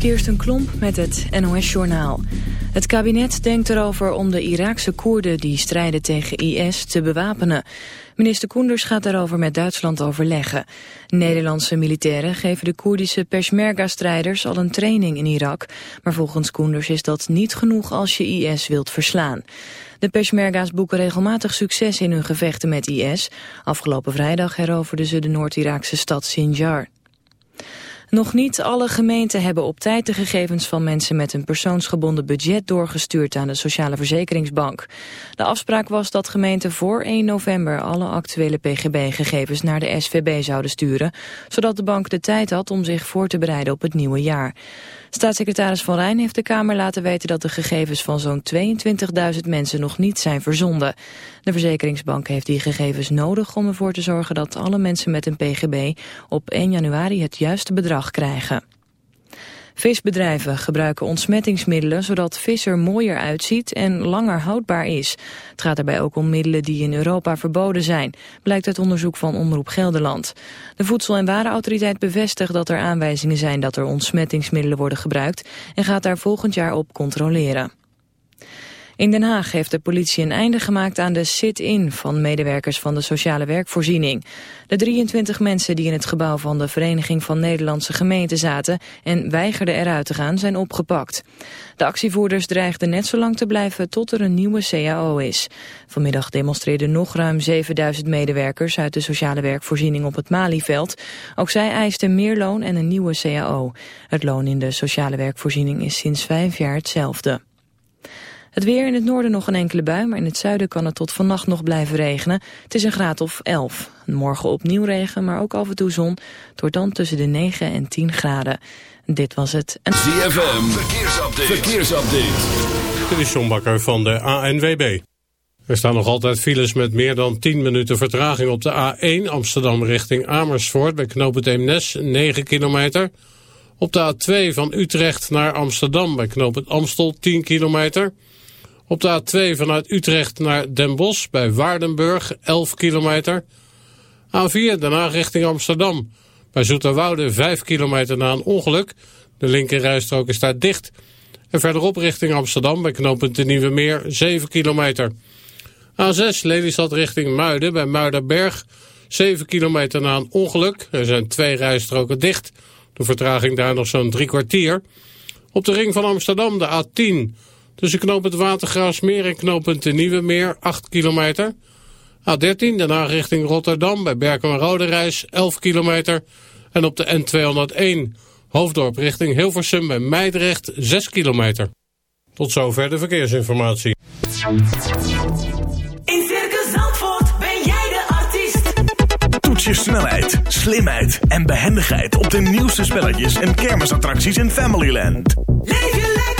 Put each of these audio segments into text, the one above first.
Kirsten Klomp met het NOS-journaal. Het kabinet denkt erover om de Iraakse Koerden die strijden tegen IS te bewapenen. Minister Koenders gaat daarover met Duitsland overleggen. Nederlandse militairen geven de Koerdische Peshmerga-strijders al een training in Irak. Maar volgens Koenders is dat niet genoeg als je IS wilt verslaan. De Peshmerga's boeken regelmatig succes in hun gevechten met IS. Afgelopen vrijdag heroverden ze de Noord-Iraakse stad Sinjar. Nog niet alle gemeenten hebben op tijd de gegevens van mensen met een persoonsgebonden budget doorgestuurd aan de Sociale Verzekeringsbank. De afspraak was dat gemeenten voor 1 november alle actuele PGB-gegevens naar de SVB zouden sturen, zodat de bank de tijd had om zich voor te bereiden op het nieuwe jaar. Staatssecretaris Van Rijn heeft de Kamer laten weten dat de gegevens van zo'n 22.000 mensen nog niet zijn verzonden. De verzekeringsbank heeft die gegevens nodig om ervoor te zorgen dat alle mensen met een PGB op 1 januari het juiste bedrag krijgen. Visbedrijven gebruiken ontsmettingsmiddelen zodat vis er mooier uitziet en langer houdbaar is. Het gaat daarbij ook om middelen die in Europa verboden zijn, blijkt uit onderzoek van Omroep Gelderland. De Voedsel- en Warenautoriteit bevestigt dat er aanwijzingen zijn dat er ontsmettingsmiddelen worden gebruikt en gaat daar volgend jaar op controleren. In Den Haag heeft de politie een einde gemaakt aan de sit-in van medewerkers van de sociale werkvoorziening. De 23 mensen die in het gebouw van de Vereniging van Nederlandse Gemeenten zaten en weigerden eruit te gaan zijn opgepakt. De actievoerders dreigden net zo lang te blijven tot er een nieuwe CAO is. Vanmiddag demonstreerden nog ruim 7000 medewerkers uit de sociale werkvoorziening op het Malieveld. Ook zij eisten meer loon en een nieuwe CAO. Het loon in de sociale werkvoorziening is sinds vijf jaar hetzelfde. Het weer in het noorden nog een enkele bui, maar in het zuiden kan het tot vannacht nog blijven regenen. Het is een graad of 11. Morgen opnieuw regen, maar ook af en toe zon. Het wordt dan tussen de 9 en 10 graden. Dit was het. En... ZFM, verkeersupdate. verkeersupdate. Dit is John Bakker van de ANWB. Er staan nog altijd files met meer dan 10 minuten vertraging op de A1 Amsterdam richting Amersfoort bij knooppunt Eemnes 9 kilometer. Op de A2 van Utrecht naar Amsterdam bij knooppunt Amstel 10 kilometer. Op de A2 vanuit Utrecht naar Den Bosch bij Waardenburg 11 kilometer. A4 daarna richting Amsterdam. Bij Zoeterwoude 5 kilometer na een ongeluk. De linkerrijstrook is daar dicht. En verderop richting Amsterdam bij knooppunt de Nieuwe Meer 7 kilometer. A6 Lelystad richting Muiden bij Muidenberg 7 kilometer na een ongeluk. Er zijn twee rijstroken dicht. De vertraging daar nog zo'n drie kwartier. Op de ring van Amsterdam de A10 Tussen knooppunt Watergraafsmeer en knooppunt de Nieuwe Meer 8 kilometer. A13 daarna richting Rotterdam bij Berkem en Roderijs 11 kilometer. En op de N201 Hoofddorp richting Hilversum bij Meidrecht 6 kilometer. Tot zover de verkeersinformatie. In Circus Zandvoort ben jij de artiest. Toets je snelheid, slimheid en behendigheid op de nieuwste spelletjes en kermisattracties in Familyland. Leef je lekker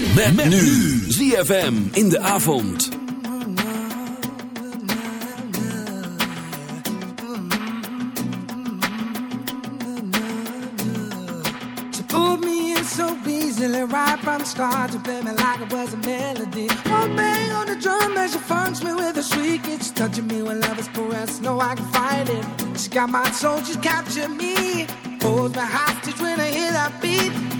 Met, met nu ZFM in de avond. She me in so easily right from the start. to played me like it was a melody. One bang on the drum as she funks me with a shriek. It's touching me when love is caressed. No, I can fight it. She got my soul, she's captured me. Holds me hostage when I hear that beat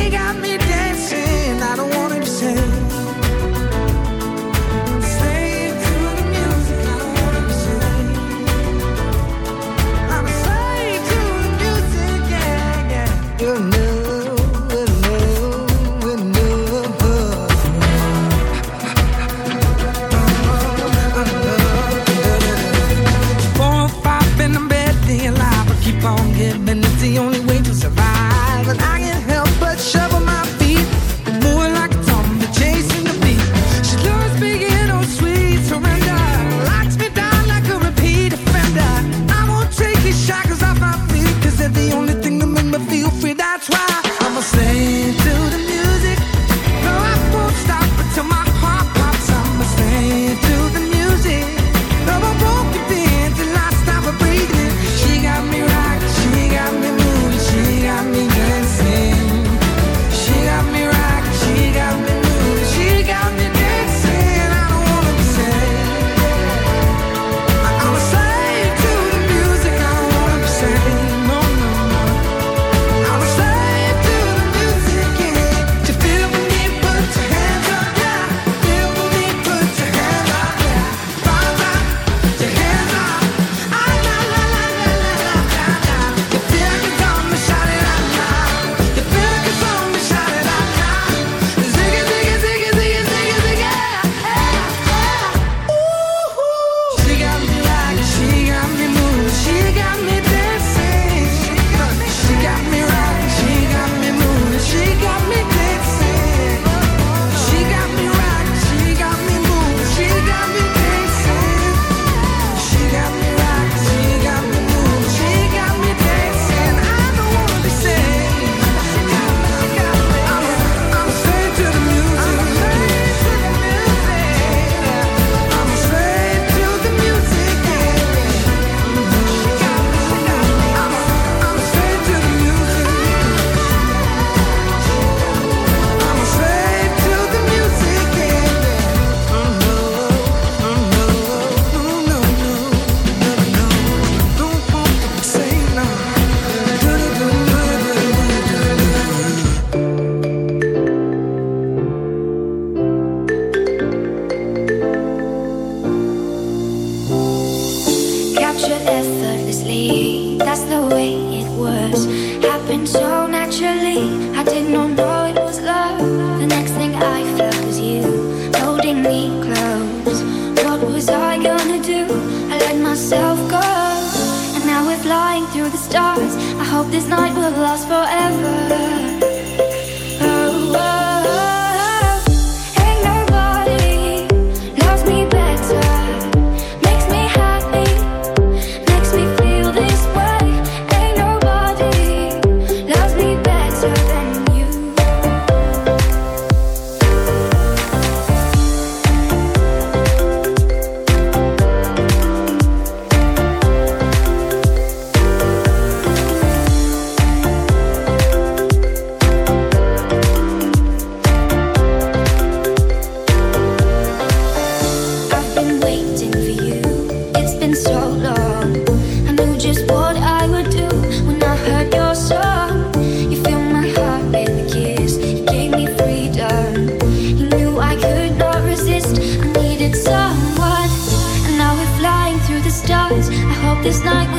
It's like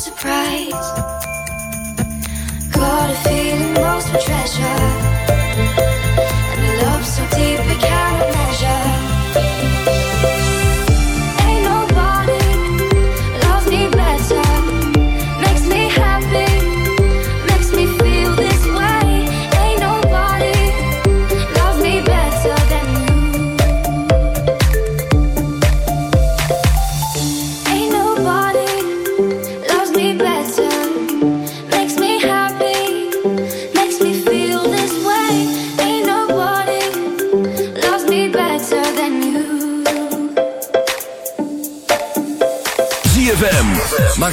surprise. Got a feeling most of treasure.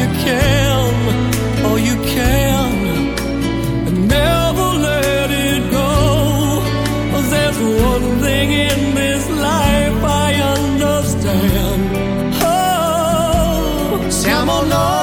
you can, all you can, and never let it go. there's one thing in this life I understand. Oh, Siamo noi,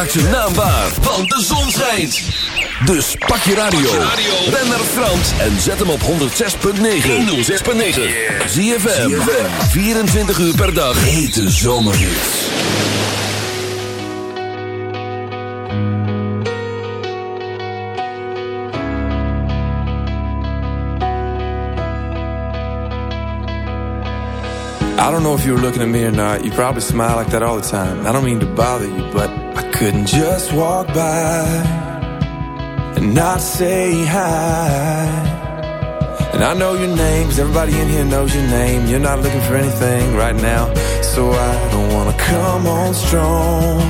Maak zijn naam waar, want de zon schijnt. Dus pak je radio. Ben naar Frans en zet hem op 106.9. 106.9. ZFM. 24 uur per dag. Hete zomerhits. I don't know if you were looking at me or not. You probably smile like that all the time. I don't mean to bother you, but couldn't just walk by and not say hi. And I know your name, 'cause everybody in here knows your name. You're not looking for anything right now, so I don't wanna come on strong.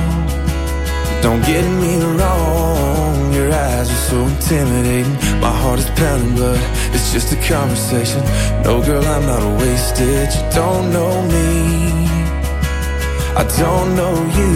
Don't get me wrong, your eyes are so intimidating. My heart is pounding, but it's just a conversation. No, girl, I'm not a wasted. You don't know me, I don't know you,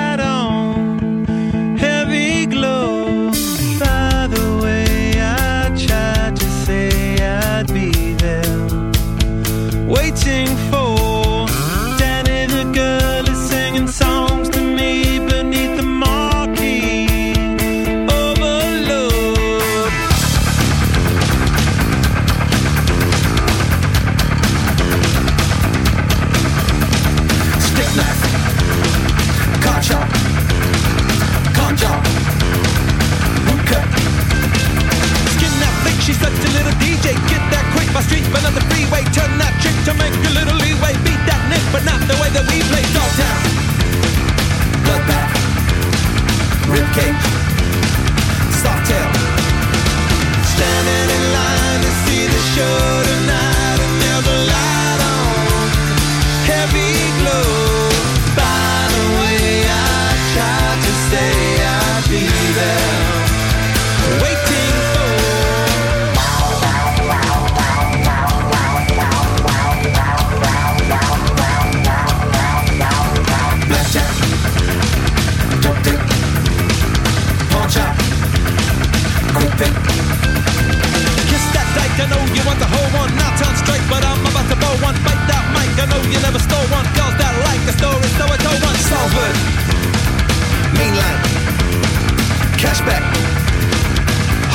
flashback.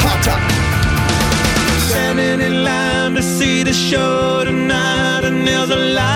Hot top. Standing in line to see the show tonight, and there's a line.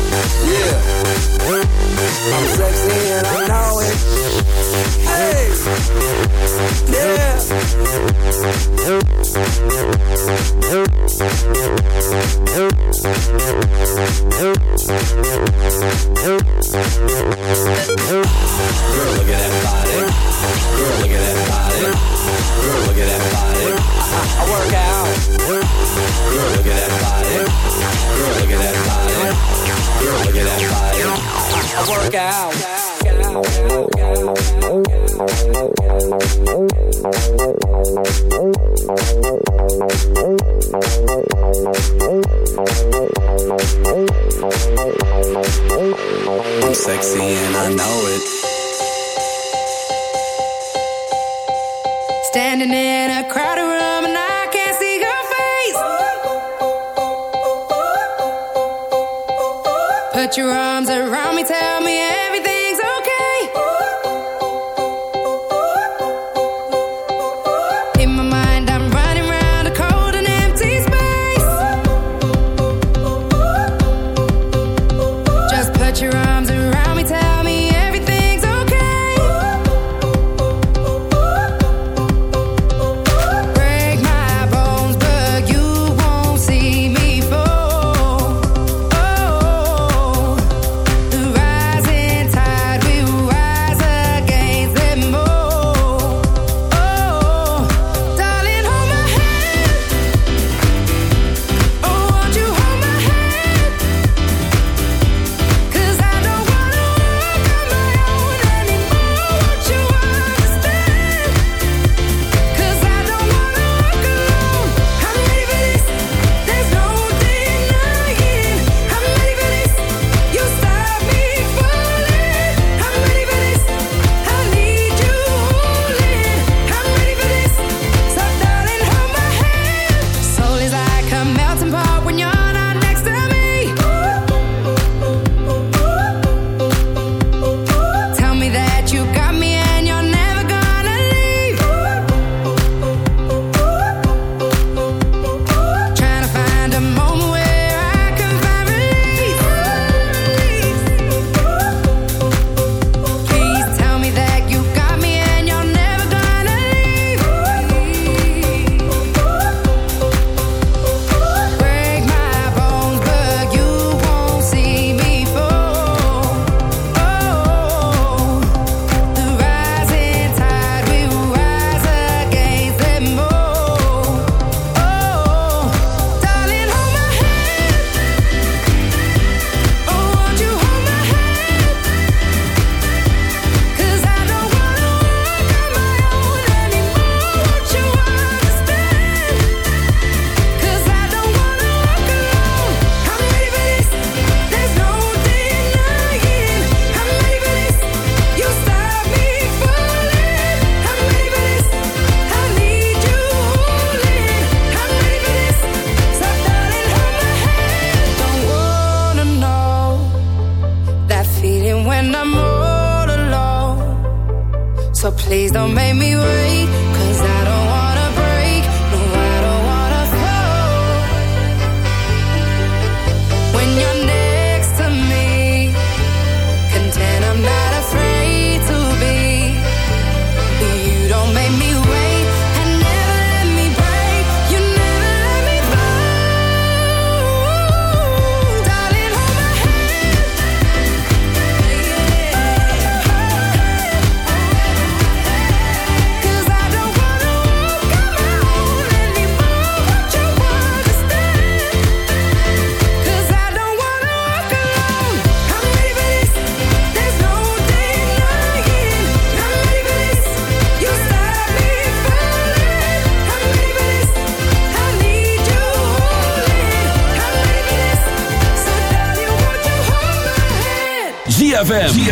Yeah. I'm sexy and I. Hey. Yeah. Girl, look at that body. Girl, look at that body. Girl, look at that body. out.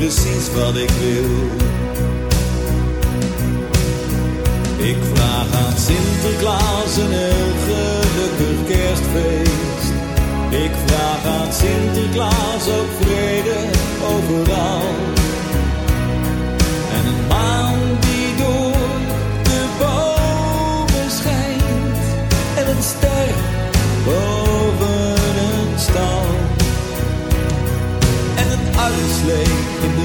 precies wat ik wil. Ik vraag aan Sinterklaas een heel gelukkig kerstfeest. Ik vraag aan Sinterklaas ook vrede overal. En een maan die door de bomen schijnt. En een ster boven een stal. En een uitslee in de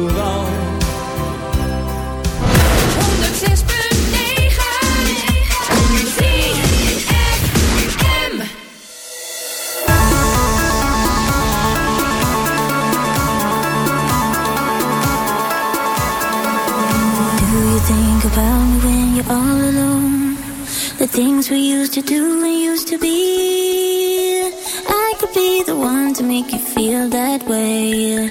overal. 106.9 Do you think about me when you're all alone? The things we used to do and used to be. I could be the one to make you feel that way.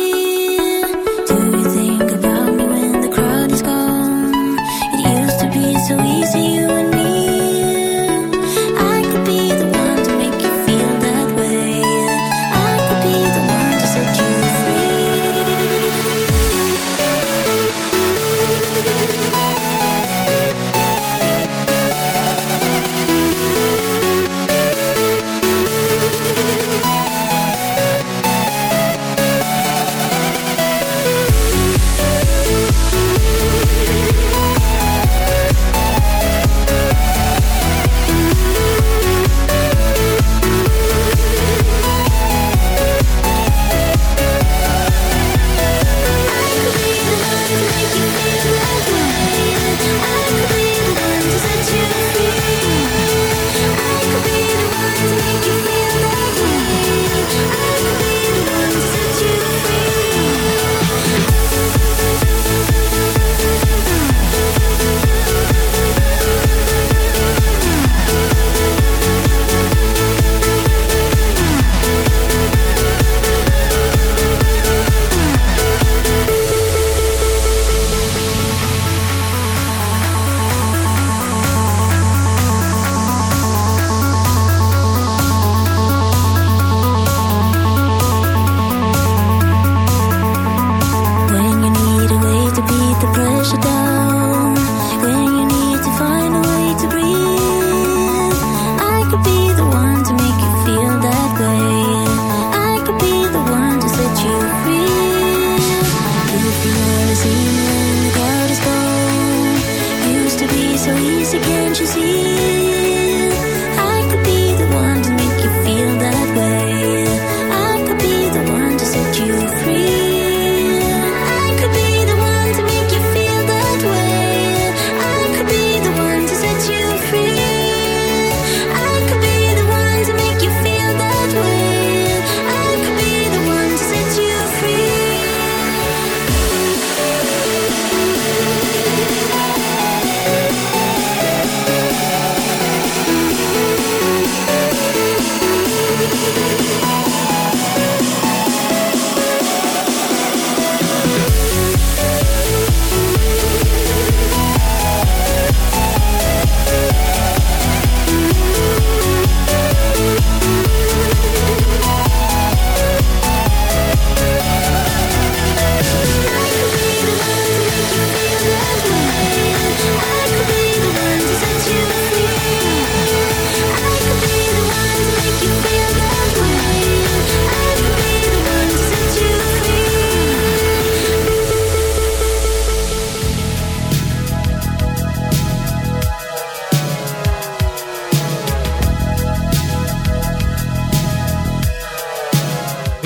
tristeza.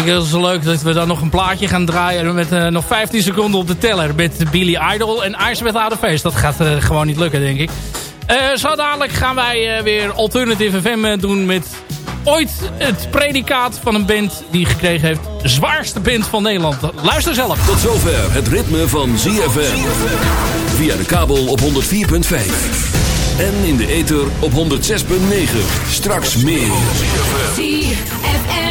Ik het zo leuk dat we dan nog een plaatje gaan draaien met eh, nog 15 seconden op de teller met Billy Idol en Ice Without. Dat gaat eh, gewoon niet lukken, denk ik. Eh, zo dadelijk gaan wij weer Alternative FM doen met ooit het predicaat van een band die gekregen heeft zwaarste band van Nederland. Luister zelf. Tot zover het ritme van ZFM. Via de kabel op 104.5. En in de ether op 106.9. Straks meer.